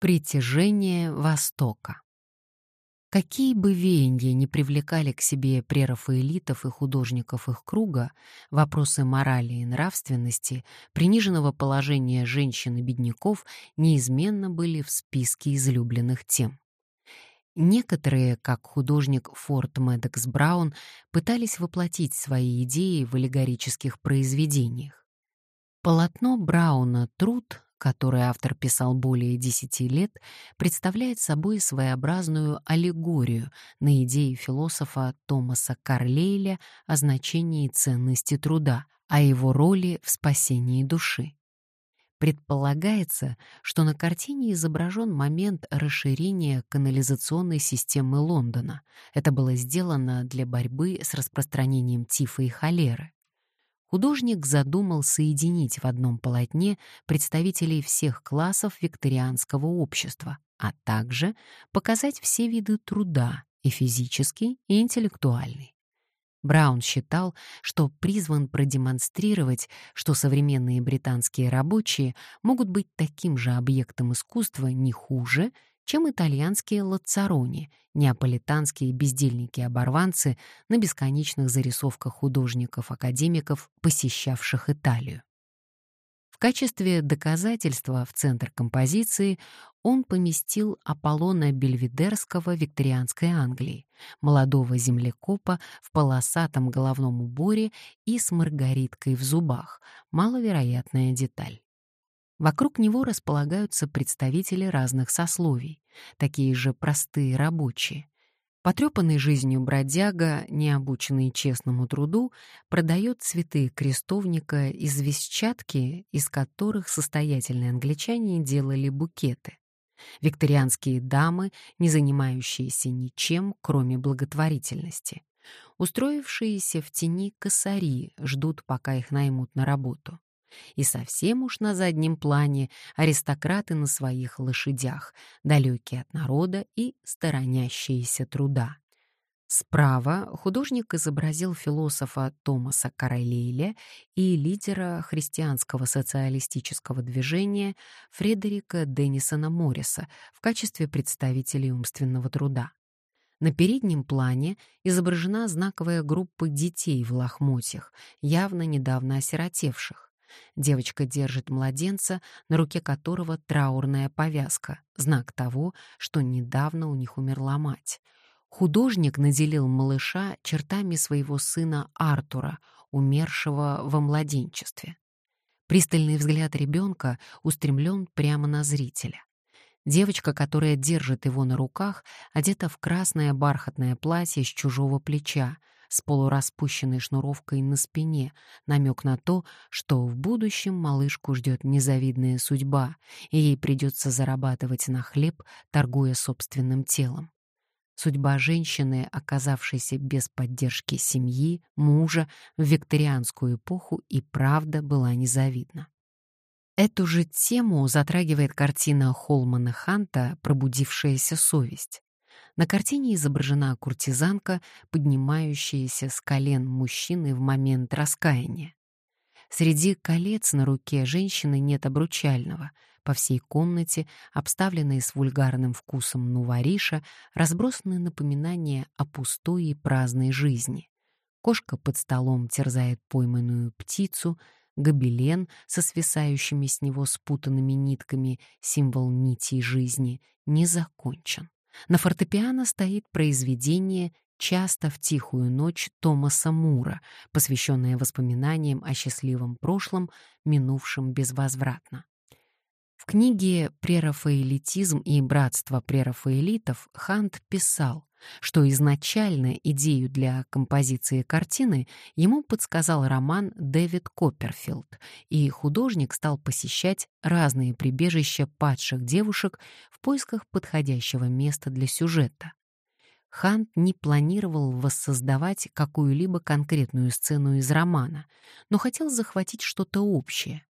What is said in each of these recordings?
Притяжение Востока. Какие бы веяния не привлекали к себе прерафаэлитов и художников их круга, вопросы морали и нравственности, приниженного положения женщин и бедняков неизменно были в списке излюбленных тем. Некоторые, как художник Форд Медекс Браун, пытались воплотить свои идеи в аллегорических произведениях. Полотно Брауна «Труд» который автор писал более десяти лет, представляет собой своеобразную аллегорию на идеи философа Томаса Карлейля о значении ценности труда, о его роли в спасении души. Предполагается, что на картине изображен момент расширения канализационной системы Лондона. Это было сделано для борьбы с распространением тифа и холеры. Художник задумал соединить в одном полотне представителей всех классов викторианского общества, а также показать все виды труда, и физический, и интеллектуальный. Браун считал, что призван продемонстрировать, что современные британские рабочие могут быть таким же объектом искусства не хуже, чем итальянские лацарони, неаполитанские бездельники-оборванцы на бесконечных зарисовках художников-академиков, посещавших Италию. В качестве доказательства в центр композиции он поместил Аполлона Бельведерского викторианской Англии, молодого землекопа в полосатом головном уборе и с маргариткой в зубах, маловероятная деталь. Вокруг него располагаются представители разных сословий, такие же простые рабочие. Потрепанный жизнью бродяга, не обученный честному труду, продает цветы крестовника из вещатки, из которых состоятельные англичане делали букеты. Викторианские дамы, не занимающиеся ничем, кроме благотворительности. Устроившиеся в тени косари ждут, пока их наймут на работу. И совсем уж на заднем плане аристократы на своих лошадях, далекие от народа и сторонящиеся труда. Справа художник изобразил философа Томаса Карайлейля и лидера христианского социалистического движения Фредерика Деннисона Морриса в качестве представителей умственного труда. На переднем плане изображена знаковая группа детей в лохмотьях, явно недавно осиротевших. Девочка держит младенца, на руке которого траурная повязка, знак того, что недавно у них умерла мать. Художник наделил малыша чертами своего сына Артура, умершего во младенчестве. Пристальный взгляд ребенка устремлен прямо на зрителя. Девочка, которая держит его на руках, одета в красное бархатное платье с чужого плеча, с полураспущенной шнуровкой на спине, намек на то, что в будущем малышку ждет незавидная судьба, и ей придется зарабатывать на хлеб, торгуя собственным телом. Судьба женщины, оказавшейся без поддержки семьи, мужа в викторианскую эпоху и правда была незавидна. Эту же тему затрагивает картина Холмана Ханта «Пробудившаяся совесть». На картине изображена куртизанка, поднимающаяся с колен мужчины в момент раскаяния. Среди колец на руке женщины нет обручального. По всей комнате, обставленной с вульгарным вкусом нувариша, разбросаны напоминания о пустой и праздной жизни. Кошка под столом терзает пойманную птицу, гобелен со свисающими с него спутанными нитками, символ нитей жизни, не закончен. На фортепиано стоит произведение «Часто в тихую ночь» Томаса Мура, посвященное воспоминаниям о счастливом прошлом, минувшем безвозвратно. В книге «Прерафаэлитизм и братство прерафаэлитов» Хант писал, что изначально идею для композиции картины ему подсказал роман Дэвид Копперфилд, и художник стал посещать разные прибежища падших девушек в поисках подходящего места для сюжета. Хант не планировал воссоздавать какую-либо конкретную сцену из романа, но хотел захватить что-то общее.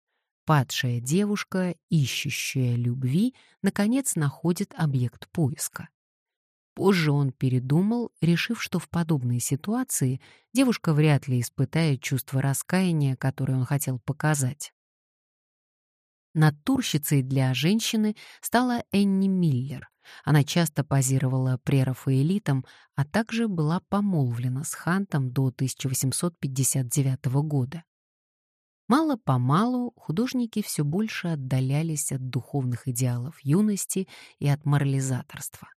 Падшая девушка, ищущая любви, наконец находит объект поиска. Позже он передумал, решив, что в подобной ситуации девушка вряд ли испытает чувство раскаяния, которое он хотел показать. Натурщицей для женщины стала Энни Миллер. Она часто позировала прерафаэлитам, а также была помолвлена с Хантом до 1859 года. Мало-помалу художники все больше отдалялись от духовных идеалов юности и от морализаторства.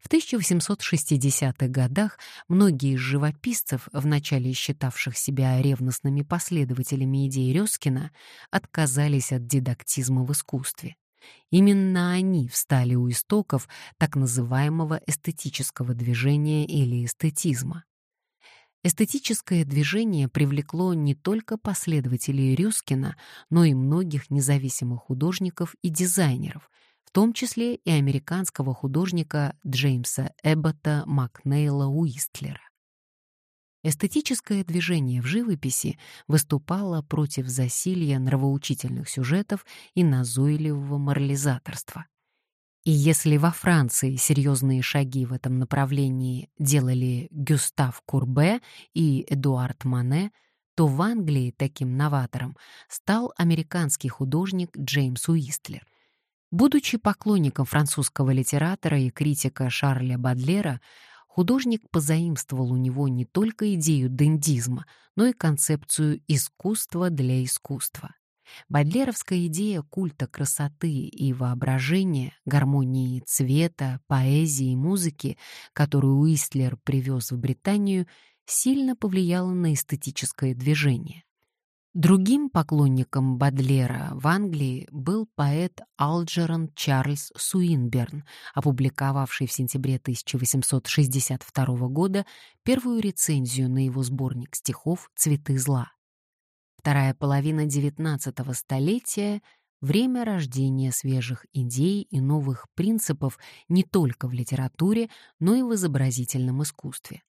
В 1860-х годах многие из живописцев, вначале считавших себя ревностными последователями идей Рёскина, отказались от дидактизма в искусстве. Именно они встали у истоков так называемого эстетического движения или эстетизма. Эстетическое движение привлекло не только последователей Рюскина, но и многих независимых художников и дизайнеров, в том числе и американского художника Джеймса Эббота Макнейла Уистлера. Эстетическое движение в живописи выступало против засилья нравоучительных сюжетов и назойливого морализаторства. И если во Франции серьезные шаги в этом направлении делали Гюстав Курбе и Эдуард Мане, то в Англии таким новатором стал американский художник Джеймс Уистлер. Будучи поклонником французского литератора и критика Шарля Бадлера, художник позаимствовал у него не только идею дендизма, но и концепцию искусства для искусства. Бадлеровская идея культа красоты и воображения, гармонии цвета, поэзии и музыки, которую Уистлер привез в Британию, сильно повлияла на эстетическое движение. Другим поклонником Бадлера в Англии был поэт Алджерон Чарльз Суинберн, опубликовавший в сентябре 1862 года первую рецензию на его сборник стихов «Цветы зла». Вторая половина XIX столетия — время рождения свежих идей и новых принципов не только в литературе, но и в изобразительном искусстве.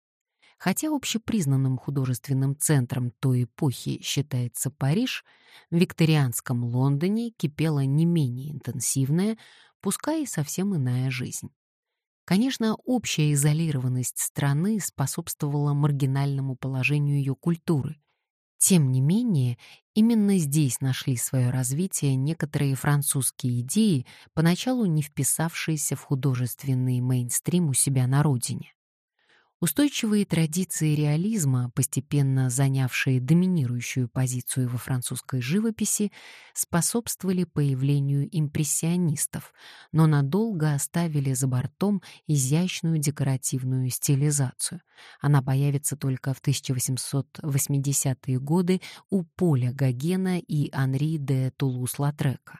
Хотя общепризнанным художественным центром той эпохи считается Париж, в викторианском Лондоне кипела не менее интенсивная, пускай и совсем иная жизнь. Конечно, общая изолированность страны способствовала маргинальному положению ее культуры — тем не менее, именно здесь нашли свое развитие некоторые французские идеи, поначалу не вписавшиеся в художественный мейнстрим у себя на родине. Устойчивые традиции реализма, постепенно занявшие доминирующую позицию во французской живописи, способствовали появлению импрессионистов, но надолго оставили за бортом изящную декоративную стилизацию. Она появится только в 1880-е годы у Поля Гогена и Анри де Тулус-Латрека.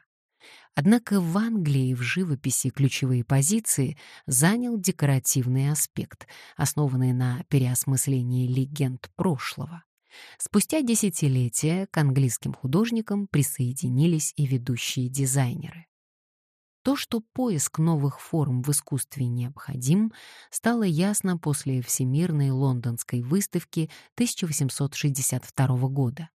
Однако в Англии в живописи ключевые позиции занял декоративный аспект, основанный на переосмыслении легенд прошлого. Спустя десятилетия к английским художникам присоединились и ведущие дизайнеры. То, что поиск новых форм в искусстве необходим, стало ясно после Всемирной лондонской выставки 1862 года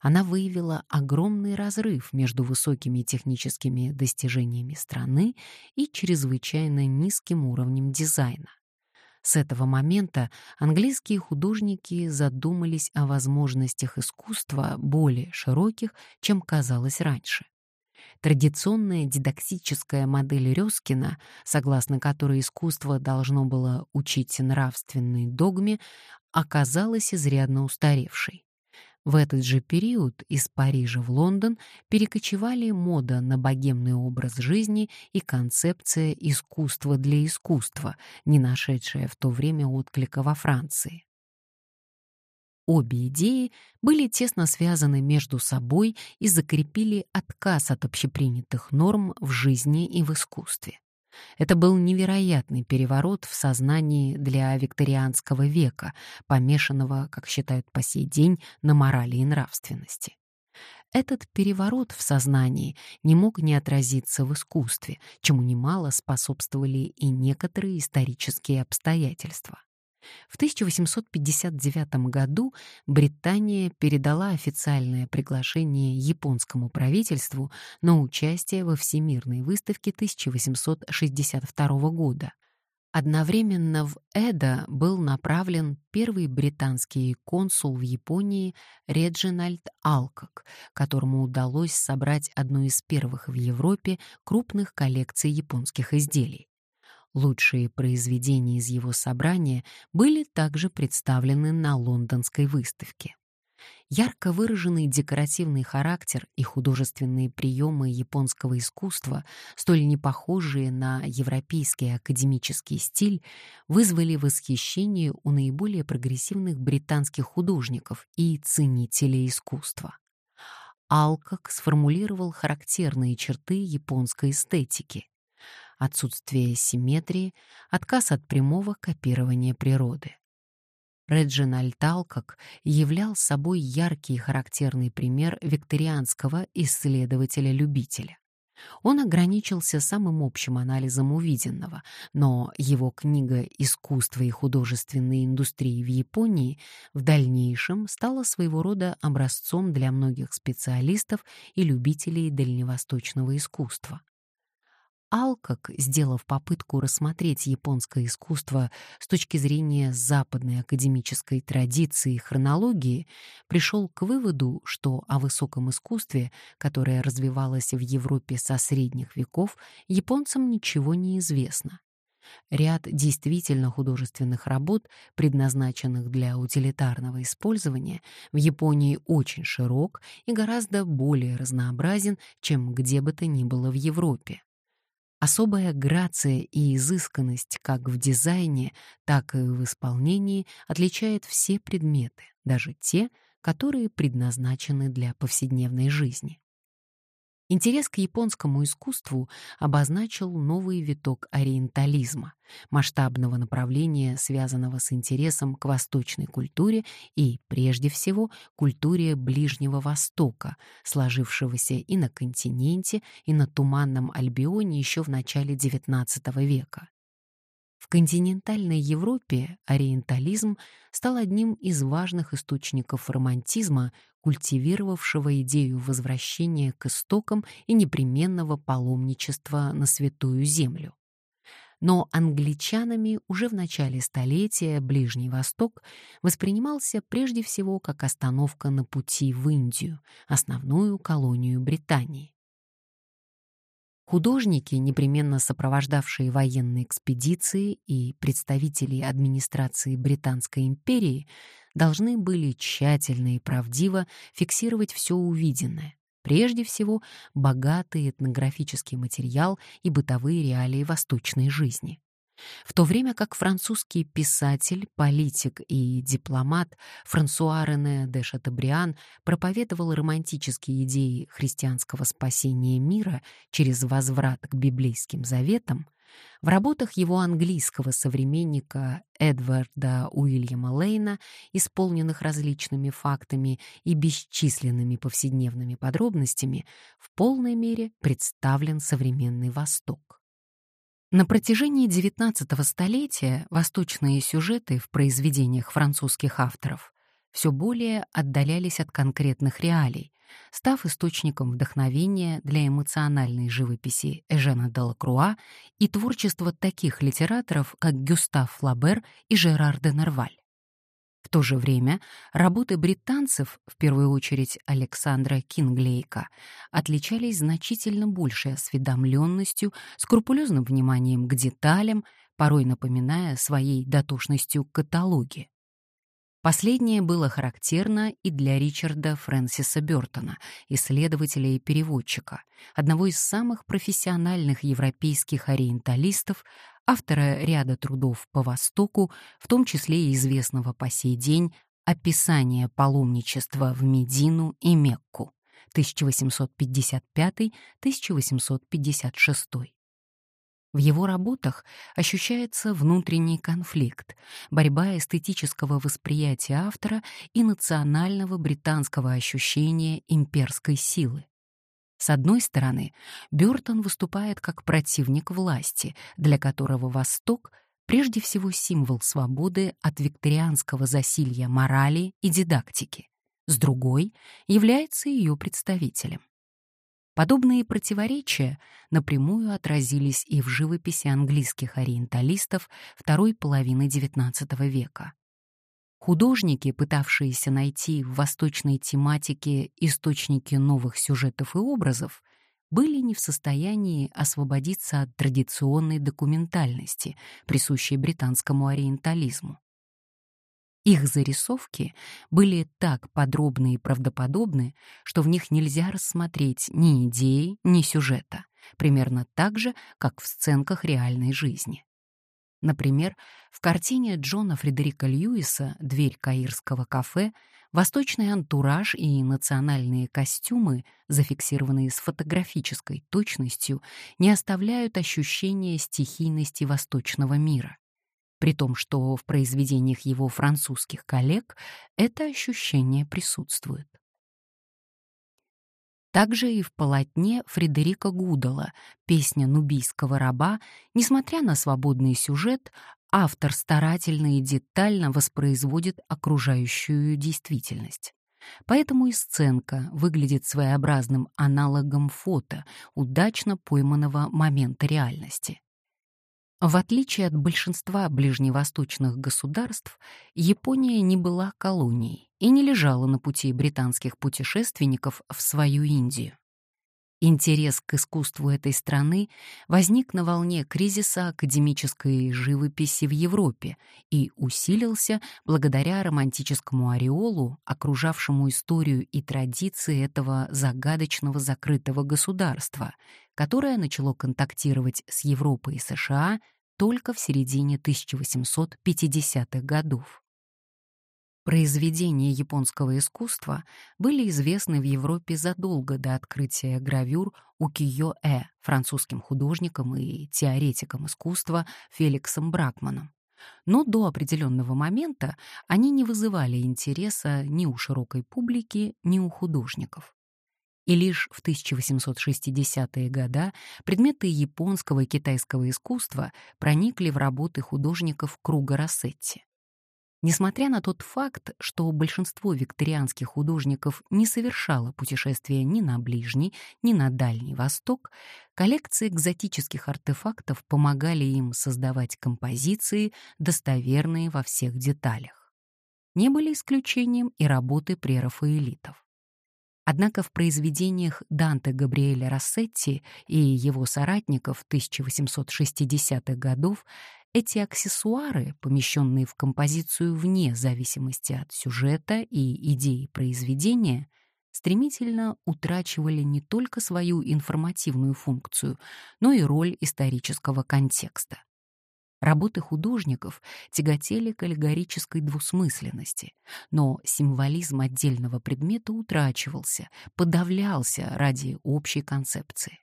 она выявила огромный разрыв между высокими техническими достижениями страны и чрезвычайно низким уровнем дизайна. С этого момента английские художники задумались о возможностях искусства более широких, чем казалось раньше. Традиционная дидактическая модель Рёскина, согласно которой искусство должно было учить нравственной догме, оказалась изрядно устаревшей. В этот же период из Парижа в Лондон перекочевали мода на богемный образ жизни и концепция искусства для искусства, не нашедшая в то время отклика во Франции. Обе идеи были тесно связаны между собой и закрепили отказ от общепринятых норм в жизни и в искусстве. Это был невероятный переворот в сознании для викторианского века, помешанного, как считают по сей день, на морали и нравственности. Этот переворот в сознании не мог не отразиться в искусстве, чему немало способствовали и некоторые исторические обстоятельства. В 1859 году Британия передала официальное приглашение японскому правительству на участие во Всемирной выставке 1862 года. Одновременно в Эда был направлен первый британский консул в Японии Реджинальд Алкок, которому удалось собрать одну из первых в Европе крупных коллекций японских изделий. Лучшие произведения из его собрания были также представлены на лондонской выставке. Ярко выраженный декоративный характер и художественные приемы японского искусства, столь непохожие на европейский академический стиль, вызвали восхищение у наиболее прогрессивных британских художников и ценителей искусства. Алкок сформулировал характерные черты японской эстетики. Отсутствие симметрии, отказ от прямого копирования природы. Реджинальд Алкок являл собой яркий и характерный пример викторианского исследователя-любителя. Он ограничился самым общим анализом увиденного, но его книга «Искусство и художественные индустрии в Японии» в дальнейшем стала своего рода образцом для многих специалистов и любителей дальневосточного искусства. Алкок, сделав попытку рассмотреть японское искусство с точки зрения западной академической традиции и хронологии, пришел к выводу, что о высоком искусстве, которое развивалось в Европе со средних веков, японцам ничего не известно. Ряд действительно художественных работ, предназначенных для утилитарного использования, в Японии очень широк и гораздо более разнообразен, чем где бы то ни было в Европе. Особая грация и изысканность как в дизайне, так и в исполнении отличает все предметы, даже те, которые предназначены для повседневной жизни. Интерес к японскому искусству обозначил новый виток ориентализма, масштабного направления, связанного с интересом к восточной культуре и, прежде всего, культуре Ближнего Востока, сложившегося и на континенте, и на Туманном Альбионе еще в начале XIX века. В континентальной Европе ориентализм стал одним из важных источников романтизма, культивировавшего идею возвращения к истокам и непременного паломничества на Святую Землю. Но англичанами уже в начале столетия Ближний Восток воспринимался прежде всего как остановка на пути в Индию, основную колонию Британии. Художники, непременно сопровождавшие военные экспедиции и представители администрации Британской империи, должны были тщательно и правдиво фиксировать все увиденное, прежде всего богатый этнографический материал и бытовые реалии восточной жизни в то время как французский писатель, политик и дипломат Франсуа Рене де Шатабриан проповедовал романтические идеи христианского спасения мира через возврат к библейским заветам, в работах его английского современника Эдварда Уильяма Лейна, исполненных различными фактами и бесчисленными повседневными подробностями, в полной мере представлен современный Восток. На протяжении XIX столетия восточные сюжеты в произведениях французских авторов все более отдалялись от конкретных реалий, став источником вдохновения для эмоциональной живописи Эжена Делакруа и творчества таких литераторов, как Гюстав Флабер и Жерар де Нерваль. В то же время работы британцев, в первую очередь Александра Кинглейка, отличались значительно большей осведомленностью, скрупулезным вниманием к деталям, порой напоминая своей дотошностью к каталоге. Последнее было характерно и для Ричарда Фрэнсиса Бёртона, исследователя и переводчика, одного из самых профессиональных европейских ориенталистов, автора ряда трудов по Востоку, в том числе и известного по сей день «Описание паломничества в Медину и Мекку» 1855-1856. В его работах ощущается внутренний конфликт, борьба эстетического восприятия автора и национального британского ощущения имперской силы. С одной стороны, Бёртон выступает как противник власти, для которого Восток прежде всего символ свободы от викторианского засилья морали и дидактики. С другой, является ее представителем. Подобные противоречия напрямую отразились и в живописи английских ориенталистов второй половины XIX века. Художники, пытавшиеся найти в восточной тематике источники новых сюжетов и образов, были не в состоянии освободиться от традиционной документальности, присущей британскому ориентализму. Их зарисовки были так подробны и правдоподобны, что в них нельзя рассмотреть ни идеи, ни сюжета, примерно так же, как в сценках реальной жизни. Например, в картине Джона Фредерика Льюиса «Дверь каирского кафе» восточный антураж и национальные костюмы, зафиксированные с фотографической точностью, не оставляют ощущения стихийности восточного мира при том, что в произведениях его французских коллег это ощущение присутствует. Также и в полотне Фредерика Гудала «Песня нубийского раба», несмотря на свободный сюжет, автор старательно и детально воспроизводит окружающую действительность. Поэтому и сценка выглядит своеобразным аналогом фото, удачно пойманного момента реальности. В отличие от большинства ближневосточных государств, Япония не была колонией и не лежала на пути британских путешественников в свою Индию. Интерес к искусству этой страны возник на волне кризиса академической живописи в Европе и усилился благодаря романтическому ореолу, окружавшему историю и традиции этого загадочного закрытого государства, которое начало контактировать с Европой и США только в середине 1850-х годов. Произведения японского искусства были известны в Европе задолго до открытия гравюр укиё-э французским художником и теоретиком искусства Феликсом Бракманом. Но до определенного момента они не вызывали интереса ни у широкой публики, ни у художников. И лишь в 1860-е годы предметы японского и китайского искусства проникли в работы художников круга Рассетти. Несмотря на тот факт, что большинство викторианских художников не совершало путешествия ни на Ближний, ни на Дальний Восток, коллекции экзотических артефактов помогали им создавать композиции, достоверные во всех деталях. Не были исключением и работы прерафаэлитов. Однако в произведениях Данте Габриэля Рассетти и его соратников 1860-х годов эти аксессуары, помещенные в композицию вне зависимости от сюжета и идеи произведения, стремительно утрачивали не только свою информативную функцию, но и роль исторического контекста. Работы художников тяготели к аллегорической двусмысленности, но символизм отдельного предмета утрачивался, подавлялся ради общей концепции.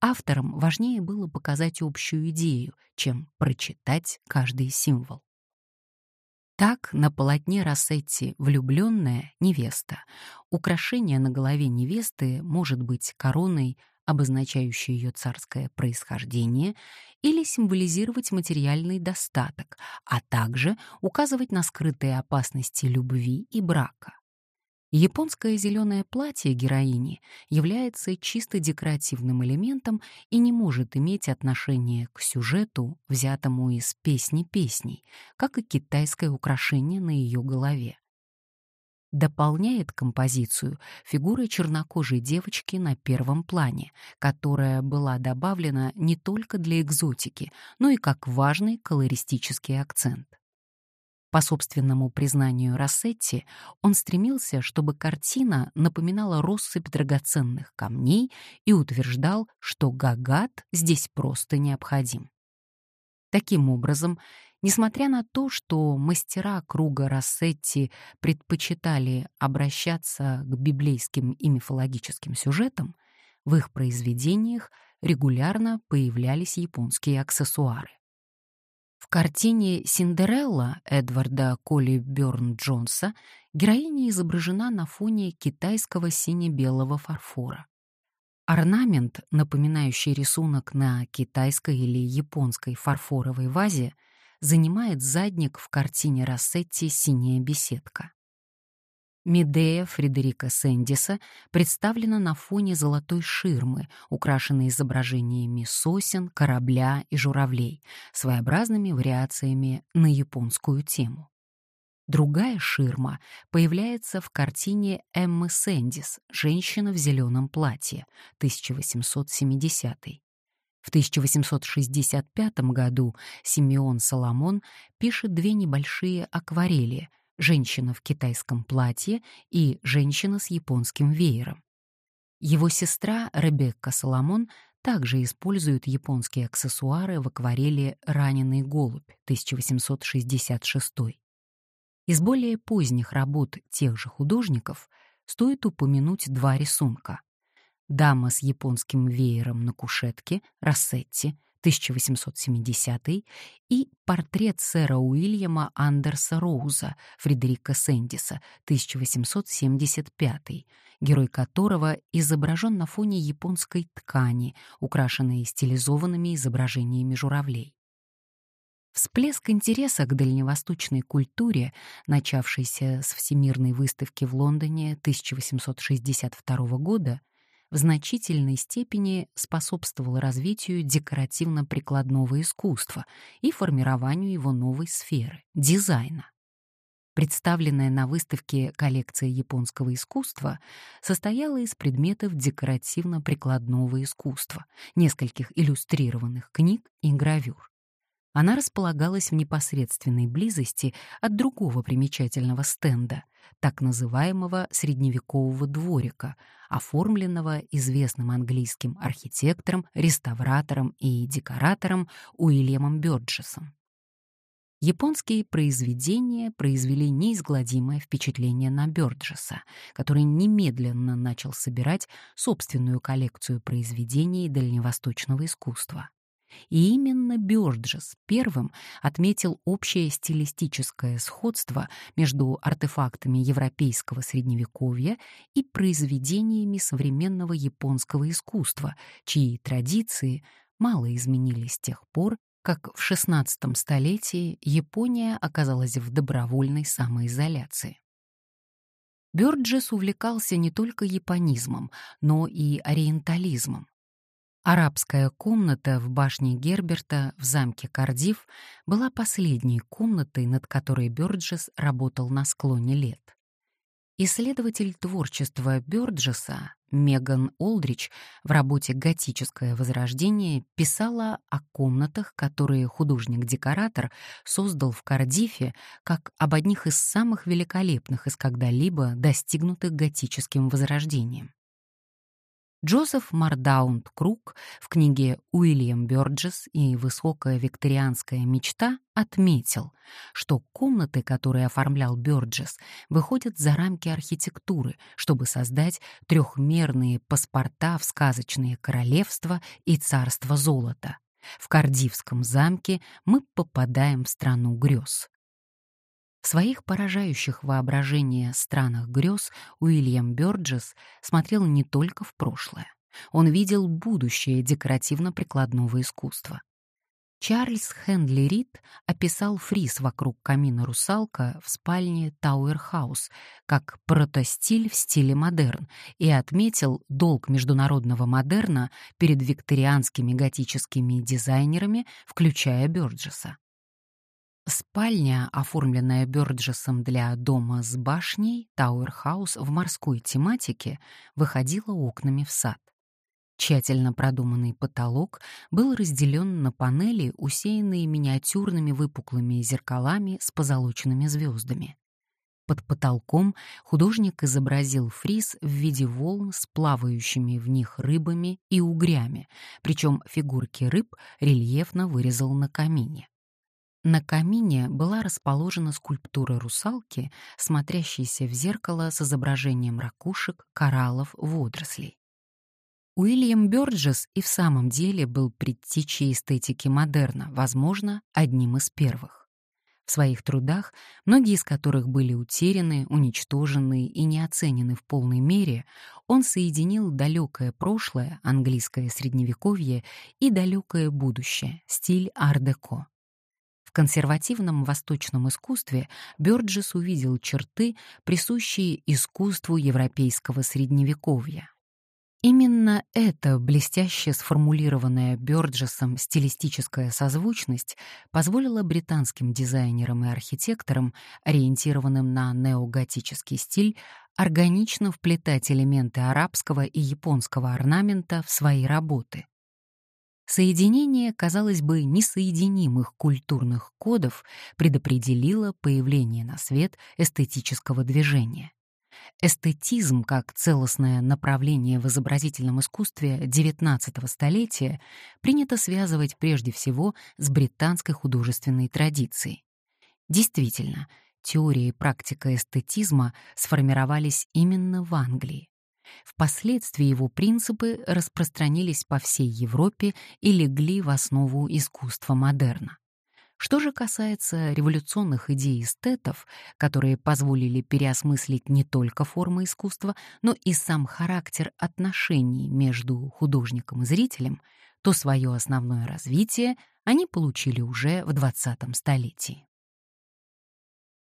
Авторам важнее было показать общую идею, чем прочитать каждый символ. Так на полотне Рассетти «Влюбленная невеста» украшение на голове невесты может быть короной, обозначающей ее царское происхождение, или символизировать материальный достаток, а также указывать на скрытые опасности любви и брака. Японское зеленое платье героини является чисто декоративным элементом и не может иметь отношения к сюжету, взятому из песни песней, как и китайское украшение на ее голове. Дополняет композицию фигура чернокожей девочки на первом плане, которая была добавлена не только для экзотики, но и как важный колористический акцент. По собственному признанию Рассетти, он стремился, чтобы картина напоминала россыпь драгоценных камней и утверждал, что гагат здесь просто необходим. Таким образом, несмотря на то, что мастера круга Рассетти предпочитали обращаться к библейским и мифологическим сюжетам, в их произведениях регулярно появлялись японские аксессуары. В картине «Синдерелла» Эдварда Колли Бёрн Джонса героиня изображена на фоне китайского сине-белого фарфора. Орнамент, напоминающий рисунок на китайской или японской фарфоровой вазе, занимает задник в картине Рассетти «Синяя беседка». Медея Фредерика Сэндиса представлена на фоне золотой ширмы, украшенной изображениями сосен, корабля и журавлей, своеобразными вариациями на японскую тему. Другая ширма появляется в картине Эммы Сэндис «Женщина в зеленом платье» 1870 В 1865 году Симеон Соломон пишет две небольшие акварели — женщина в китайском платье и женщина с японским веером. Его сестра Ребекка Соломон также использует японские аксессуары в акварели «Раненый голубь» 1866. Из более поздних работ тех же художников стоит упомянуть два рисунка. «Дама с японским веером на кушетке» Рассетти 1870 и портрет сэра Уильяма Андерса Роуза Фредерика Сэндиса 1875, герой которого изображен на фоне японской ткани, украшенной стилизованными изображениями журавлей. Всплеск интереса к дальневосточной культуре, начавшийся с Всемирной выставки в Лондоне 1862 года, в значительной степени способствовал развитию декоративно-прикладного искусства и формированию его новой сферы — дизайна. Представленная на выставке коллекция японского искусства состояла из предметов декоративно-прикладного искусства, нескольких иллюстрированных книг и гравюр. Она располагалась в непосредственной близости от другого примечательного стенда, так называемого средневекового дворика, оформленного известным английским архитектором, реставратором и декоратором Уильямом Бёрджесом. Японские произведения произвели неизгладимое впечатление на Бёрджеса, который немедленно начал собирать собственную коллекцию произведений дальневосточного искусства. И именно Бёрджес первым отметил общее стилистическое сходство между артефактами европейского средневековья и произведениями современного японского искусства, чьи традиции мало изменились с тех пор, как в XVI столетии Япония оказалась в добровольной самоизоляции. Бёрджес увлекался не только японизмом, но и ориентализмом, Арабская комната в башне Герберта в замке Кардив была последней комнатой, над которой Бёрджес работал на склоне лет. Исследователь творчества Бёрджеса Меган Олдрич в работе «Готическое возрождение» писала о комнатах, которые художник-декоратор создал в Кардифе как об одних из самых великолепных из когда-либо достигнутых готическим возрождением. Джозеф Мардаунд Круг в книге «Уильям Бёрджес и высокая викторианская мечта» отметил, что комнаты, которые оформлял Бёрджес, выходят за рамки архитектуры, чтобы создать трехмерные паспорта в сказочные королевства и царство золота. В Кардивском замке мы попадаем в страну грез. В своих поражающих воображение странах грез Уильям Бёрджес смотрел не только в прошлое. Он видел будущее декоративно-прикладного искусства. Чарльз Хендли Рид описал фриз вокруг камина «Русалка» в спальне Тауэр-хаус как протостиль в стиле модерн и отметил долг международного модерна перед викторианскими готическими дизайнерами, включая Бёрджеса. Спальня, оформленная Бёрджесом для дома с башней, Тауэрхаус в морской тематике, выходила окнами в сад. Тщательно продуманный потолок был разделен на панели, усеянные миниатюрными выпуклыми зеркалами с позолоченными звездами. Под потолком художник изобразил фриз в виде волн с плавающими в них рыбами и угрями, причем фигурки рыб рельефно вырезал на камине. На камине была расположена скульптура русалки, смотрящейся в зеркало с изображением ракушек, кораллов, водорослей. Уильям Бёрджес и в самом деле был предтечей эстетики модерна, возможно, одним из первых. В своих трудах, многие из которых были утеряны, уничтожены и не оценены в полной мере, он соединил далекое прошлое, английское средневековье, и далекое будущее, стиль ар-деко. В консервативном восточном искусстве Бёрджес увидел черты, присущие искусству европейского средневековья. Именно эта блестяще сформулированная Бёрджесом стилистическая созвучность позволила британским дизайнерам и архитекторам, ориентированным на неоготический стиль, органично вплетать элементы арабского и японского орнамента в свои работы. Соединение, казалось бы, несоединимых культурных кодов предопределило появление на свет эстетического движения. Эстетизм как целостное направление в изобразительном искусстве XIX столетия принято связывать прежде всего с британской художественной традицией. Действительно, теория и практика эстетизма сформировались именно в Англии. Впоследствии его принципы распространились по всей Европе и легли в основу искусства модерна. Что же касается революционных идей эстетов, которые позволили переосмыслить не только формы искусства, но и сам характер отношений между художником и зрителем, то свое основное развитие они получили уже в XX столетии.